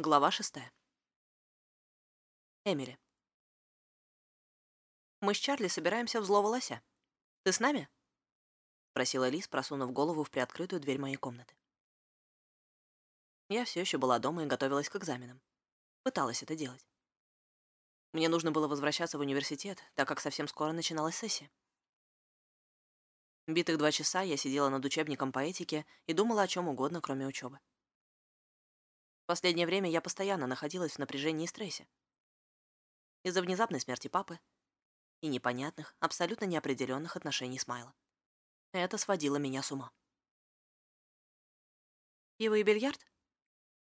Глава шестая. Эмили. «Мы с Чарли собираемся в злого лося. Ты с нами?» — спросила Лиз, просунув голову в приоткрытую дверь моей комнаты. Я все еще была дома и готовилась к экзаменам. Пыталась это делать. Мне нужно было возвращаться в университет, так как совсем скоро начиналась сессия. Битых два часа я сидела над учебником по этике и думала о чем угодно, кроме учебы последнее время я постоянно находилась в напряжении и стрессе. Из-за внезапной смерти папы и непонятных, абсолютно неопределенных отношений с Майло. Это сводило меня с ума. Пиво и бильярд?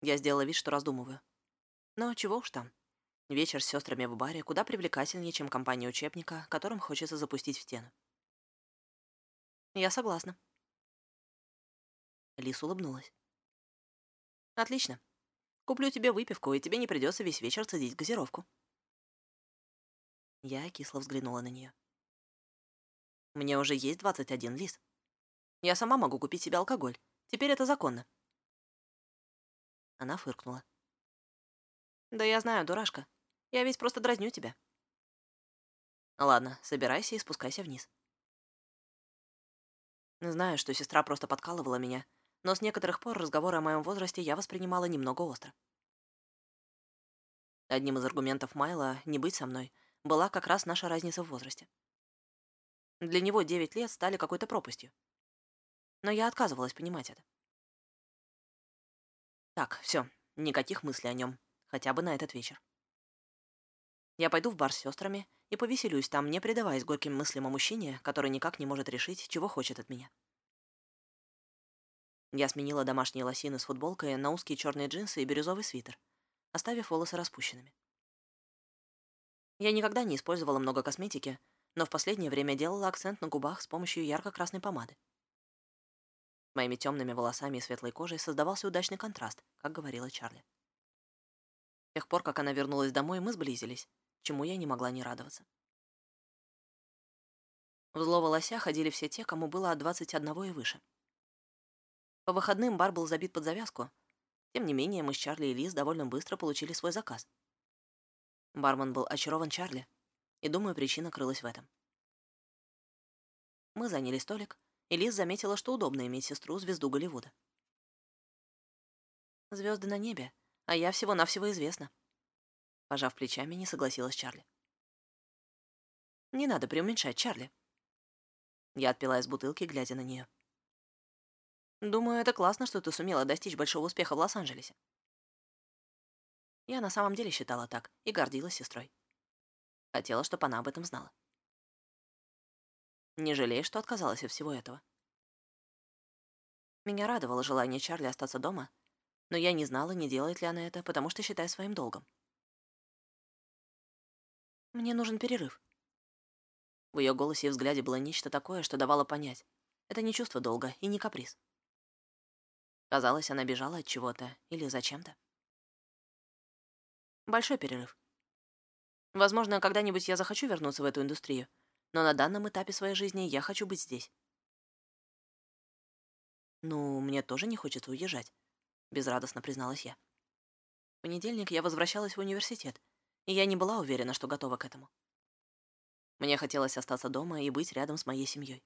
Я сделала вид, что раздумываю. Но чего уж там. Вечер с сестрами в баре куда привлекательнее, чем компания учебника, которым хочется запустить в стену. Я согласна. Лис улыбнулась. Отлично. Куплю тебе выпивку, и тебе не придется весь вечер цедить газировку». Я кисло взглянула на нее. «Мне уже есть 21 лис. Я сама могу купить себе алкоголь. Теперь это законно». Она фыркнула. «Да я знаю, дурашка. Я ведь просто дразню тебя». «Ладно, собирайся и спускайся вниз». Знаю, что сестра просто подкалывала меня, но с некоторых пор разговоры о моем возрасте я воспринимала немного остро. Одним из аргументов Майла не быть со мной была как раз наша разница в возрасте. Для него 9 лет стали какой-то пропастью. Но я отказывалась понимать это. Так, все, никаких мыслей о нем, хотя бы на этот вечер. Я пойду в бар с сестрами и повеселюсь там, не предаваясь горьким мыслям о мужчине, который никак не может решить, чего хочет от меня. Я сменила домашние лосины с футболкой на узкие черные джинсы и бирюзовый свитер, оставив волосы распущенными. Я никогда не использовала много косметики, но в последнее время делала акцент на губах с помощью ярко-красной помады. Моими темными волосами и светлой кожей создавался удачный контраст, как говорила Чарли. С тех пор, как она вернулась домой, мы сблизились, чему я не могла не радоваться. В злого лося ходили все те, кому было от 21 и выше. По выходным бар был забит под завязку. Тем не менее, мы с Чарли и Лиз довольно быстро получили свой заказ. Бармен был очарован Чарли, и, думаю, причина крылась в этом. Мы заняли столик, и Лиз заметила, что удобно иметь сестру звезду Голливуда. Звезды на небе, а я всего-навсего известна. Пожав плечами, не согласилась Чарли. Не надо преуменьшать, Чарли. Я отпила из бутылки, глядя на нее. Думаю, это классно, что ты сумела достичь большого успеха в Лос-Анджелесе. Я на самом деле считала так и гордилась сестрой. Хотела, чтобы она об этом знала. Не жалеешь, что отказалась от всего этого? Меня радовало желание Чарли остаться дома, но я не знала, не делает ли она это, потому что считаю своим долгом. Мне нужен перерыв. В ее голосе и взгляде было нечто такое, что давало понять. Это не чувство долга и не каприз. Казалось, она бежала от чего-то или зачем-то. Большой перерыв. Возможно, когда-нибудь я захочу вернуться в эту индустрию, но на данном этапе своей жизни я хочу быть здесь. «Ну, мне тоже не хочется уезжать», — безрадостно призналась я. В понедельник я возвращалась в университет, и я не была уверена, что готова к этому. Мне хотелось остаться дома и быть рядом с моей семьей.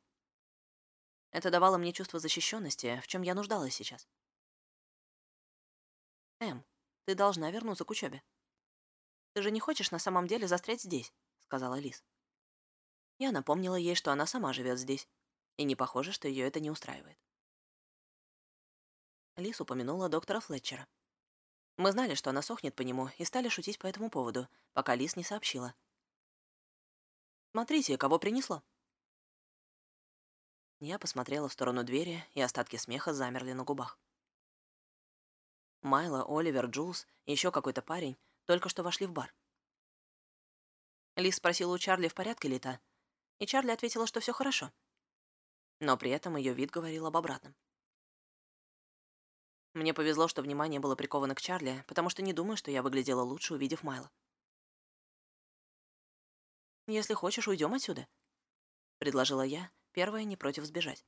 Это давало мне чувство защищенности, в чем я нуждалась сейчас. «Эм, ты должна вернуться к учебе. Ты же не хочешь на самом деле застрять здесь», — сказала Лиз. Я напомнила ей, что она сама живет здесь, и не похоже, что ее это не устраивает. Лиз упомянула доктора Флетчера. Мы знали, что она сохнет по нему, и стали шутить по этому поводу, пока Лиз не сообщила. «Смотрите, кого принесло». Я посмотрела в сторону двери, и остатки смеха замерли на губах. Майло, Оливер, Джулс и еще какой-то парень только что вошли в бар. Лиз спросила у Чарли, в порядке ли та, и Чарли ответила, что все хорошо. Но при этом ее вид говорил об обратном. Мне повезло, что внимание было приковано к Чарли, потому что не думаю, что я выглядела лучше, увидев Майла. «Если хочешь, уйдем отсюда», — предложила я, Первая не против сбежать.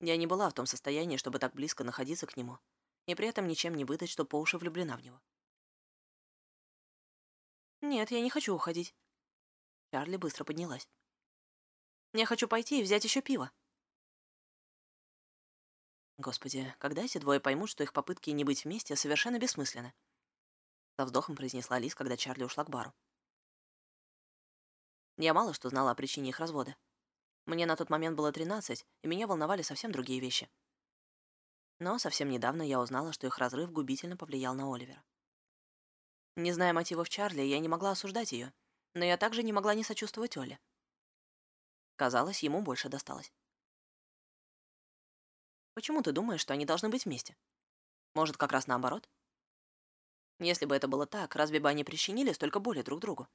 Я не была в том состоянии, чтобы так близко находиться к нему, и при этом ничем не выдать, что по уши влюблена в него. «Нет, я не хочу уходить». Чарли быстро поднялась. «Я хочу пойти и взять еще пиво». Господи, когда эти двое поймут, что их попытки не быть вместе совершенно бессмысленны? Со вздохом произнесла Лиз, когда Чарли ушла к бару. Я мало что знала о причине их развода. Мне на тот момент было 13, и меня волновали совсем другие вещи. Но совсем недавно я узнала, что их разрыв губительно повлиял на Оливера. Не зная мотивов Чарли, я не могла осуждать ее, но я также не могла не сочувствовать Оле. Казалось, ему больше досталось. Почему ты думаешь, что они должны быть вместе? Может, как раз наоборот? Если бы это было так, разве бы они причинили столько боли друг другу?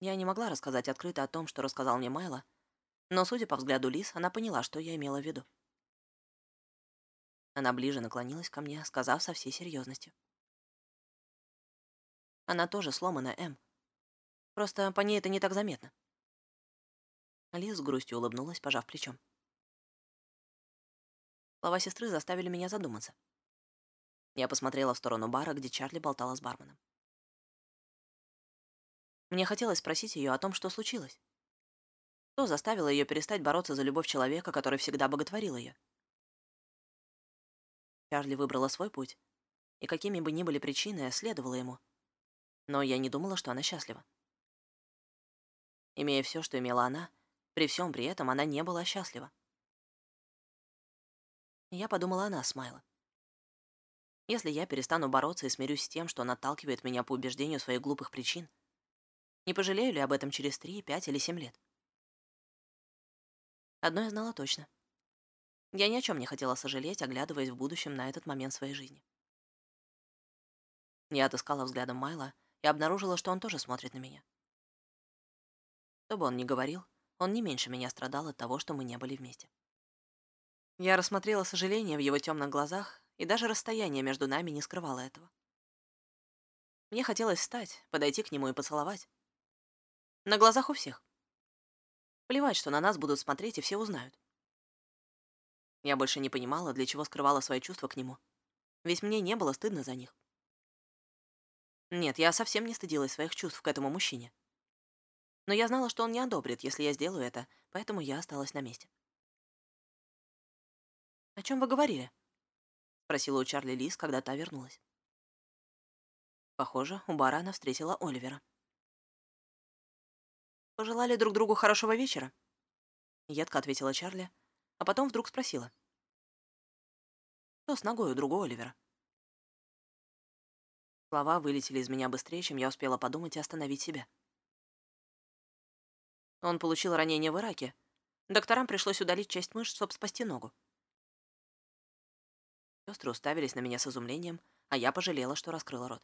Я не могла рассказать открыто о том, что рассказал мне Майло, но, судя по взгляду Лис, она поняла, что я имела в виду. Она ближе наклонилась ко мне, сказав со всей серьезностью. Она тоже сломана, М. Просто по ней это не так заметно. Лиз с грустью улыбнулась, пожав плечом. Слова сестры заставили меня задуматься. Я посмотрела в сторону бара, где Чарли болтала с барменом. Мне хотелось спросить ее о том, что случилось. Что заставило ее перестать бороться за любовь человека, который всегда боготворил ее? Чарли выбрала свой путь, и какими бы ни были причины, следовала ему — но я не думала, что она счастлива. Имея все, что имела она, при всем при этом она не была счастлива. Я подумала о нас. Если я перестану бороться и смирюсь с тем, что он отталкивает меня по убеждению своих глупых причин, не пожалею ли об этом через три, пять или семь лет? Одно я знала точно. Я ни о чем не хотела сожалеть, оглядываясь в будущем на этот момент своей жизни. Я отыскала взглядом Майла и обнаружила, что он тоже смотрит на меня. Что бы он ни говорил, он не меньше меня страдал от того, что мы не были вместе. Я рассмотрела сожаление в его темных глазах, и даже расстояние между нами не скрывало этого. Мне хотелось встать, подойти к нему и поцеловать. На глазах у всех. Плевать, что на нас будут смотреть, и все узнают. Я больше не понимала, для чего скрывала свои чувства к нему. Ведь мне не было стыдно за них. Нет, я совсем не стыдилась своих чувств к этому мужчине. Но я знала, что он не одобрит, если я сделаю это, поэтому я осталась на месте. «О чем вы говорили?» — спросила у Чарли Лиз, когда та вернулась. Похоже, у бара она встретила Оливера. «Пожелали друг другу хорошего вечера?» Едко ответила Чарли, а потом вдруг спросила. «Что с ногой у другого Оливера?» Слова вылетели из меня быстрее, чем я успела подумать и остановить себя. Он получил ранение в Ираке. Докторам пришлось удалить часть мышц, чтобы спасти ногу. Сестры уставились на меня с изумлением, а я пожалела, что раскрыла рот.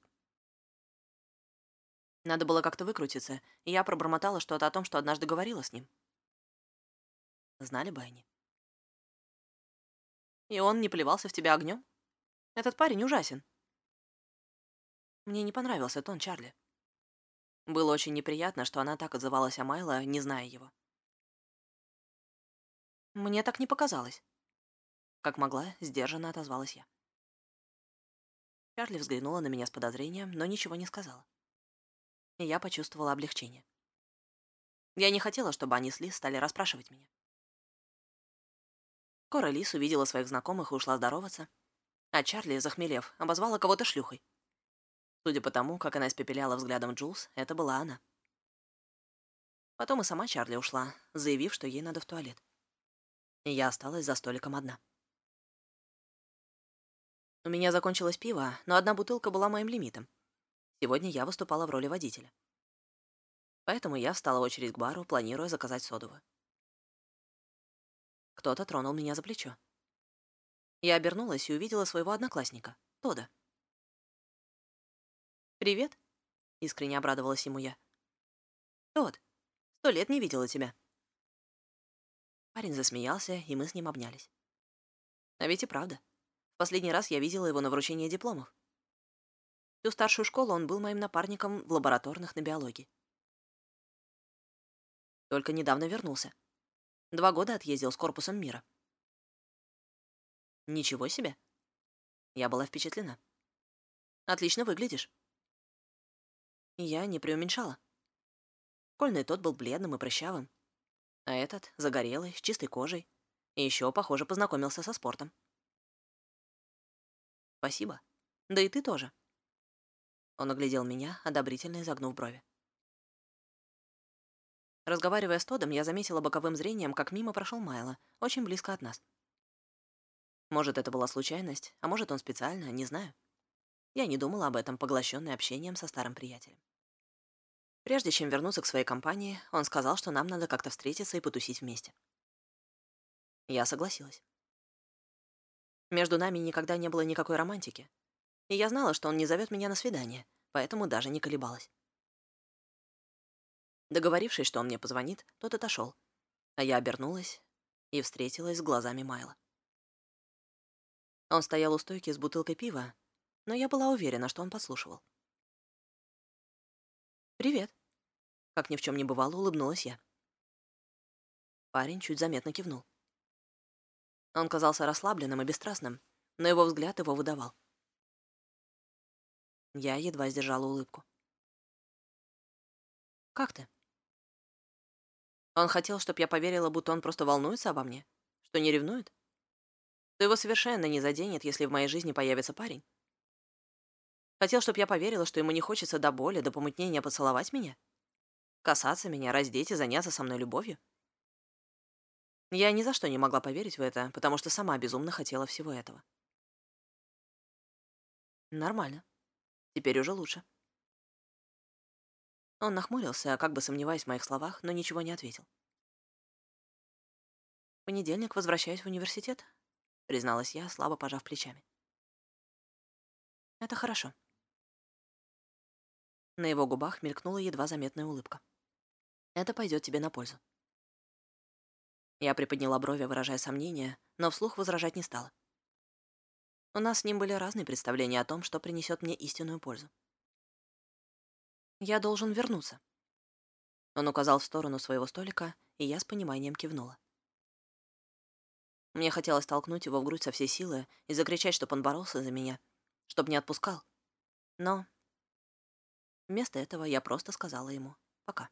Надо было как-то выкрутиться, и я пробормотала что-то о том, что однажды говорила с ним. Знали бы они. И он не плевался в тебя огнем? Этот парень ужасен. Мне не понравился тон Чарли. Было очень неприятно, что она так отзывалась о Майло, не зная его. Мне так не показалось. Как могла, сдержанно отозвалась я. Чарли взглянула на меня с подозрением, но ничего не сказала. И я почувствовала облегчение. Я не хотела, чтобы они с Лис стали расспрашивать меня. Скоро Лис увидела своих знакомых и ушла здороваться, а Чарли, захмелев, обозвала кого-то шлюхой. Судя по тому, как она испепеляла взглядом Джулс, это была она. Потом и сама Чарли ушла, заявив, что ей надо в туалет. И я осталась за столиком одна. У меня закончилось пиво, но одна бутылка была моим лимитом. Сегодня я выступала в роли водителя. Поэтому я встала в очередь к бару, планируя заказать содовую. Кто-то тронул меня за плечо. Я обернулась и увидела своего одноклассника, Тода. «Привет», — искренне обрадовалась ему я. «Тот, сто лет не видела тебя». Парень засмеялся, и мы с ним обнялись. А ведь и правда. В последний раз я видела его на вручении дипломов. Всю старшую школу он был моим напарником в лабораторных на биологии. Только недавно вернулся. Два года отъездил с корпусом мира. Ничего себе. Я была впечатлена. Отлично выглядишь. Я не преуменьшала. Школьный тот был бледным и прыщавым, а этот — загорелый, с чистой кожей, и еще, похоже, познакомился со спортом. Спасибо. Да и ты тоже. Он оглядел меня, одобрительно изогнув брови. Разговаривая с Тодом, я заметила боковым зрением, как мимо прошел Майло, очень близко от нас. Может, это была случайность, а может, он специально, не знаю. Я не думала об этом, поглощенной общением со старым приятелем. Прежде чем вернуться к своей компании, он сказал, что нам надо как-то встретиться и потусить вместе. Я согласилась. Между нами никогда не было никакой романтики, и я знала, что он не зовет меня на свидание, поэтому даже не колебалась. Договорившись, что он мне позвонит, тот отошел, а я обернулась и встретилась с глазами Майла. Он стоял у стойки с бутылкой пива, но я была уверена, что он подслушивал. «Привет», — как ни в чем не бывало, улыбнулась я. Парень чуть заметно кивнул. Он казался расслабленным и бесстрастным, но его взгляд его выдавал. Я едва сдержала улыбку. «Как ты?» Он хотел, чтобы я поверила, будто он просто волнуется обо мне, что не ревнует, что его совершенно не заденет, если в моей жизни появится парень. Хотел, чтобы я поверила, что ему не хочется до боли, до помутнения поцеловать меня? Касаться меня, раздеть и заняться со мной любовью? Я ни за что не могла поверить в это, потому что сама безумно хотела всего этого. Нормально. Теперь уже лучше. Он нахмурился, как бы сомневаясь в моих словах, но ничего не ответил. В понедельник возвращаюсь в университет, призналась я, слабо пожав плечами. Это хорошо. На его губах мелькнула едва заметная улыбка. «Это пойдет тебе на пользу». Я приподняла брови, выражая сомнение, но вслух возражать не стала. У нас с ним были разные представления о том, что принесет мне истинную пользу. «Я должен вернуться». Он указал в сторону своего столика, и я с пониманием кивнула. Мне хотелось толкнуть его в грудь со всей силы и закричать, чтобы он боролся за меня, чтобы не отпускал. Но Вместо этого я просто сказала ему «пока».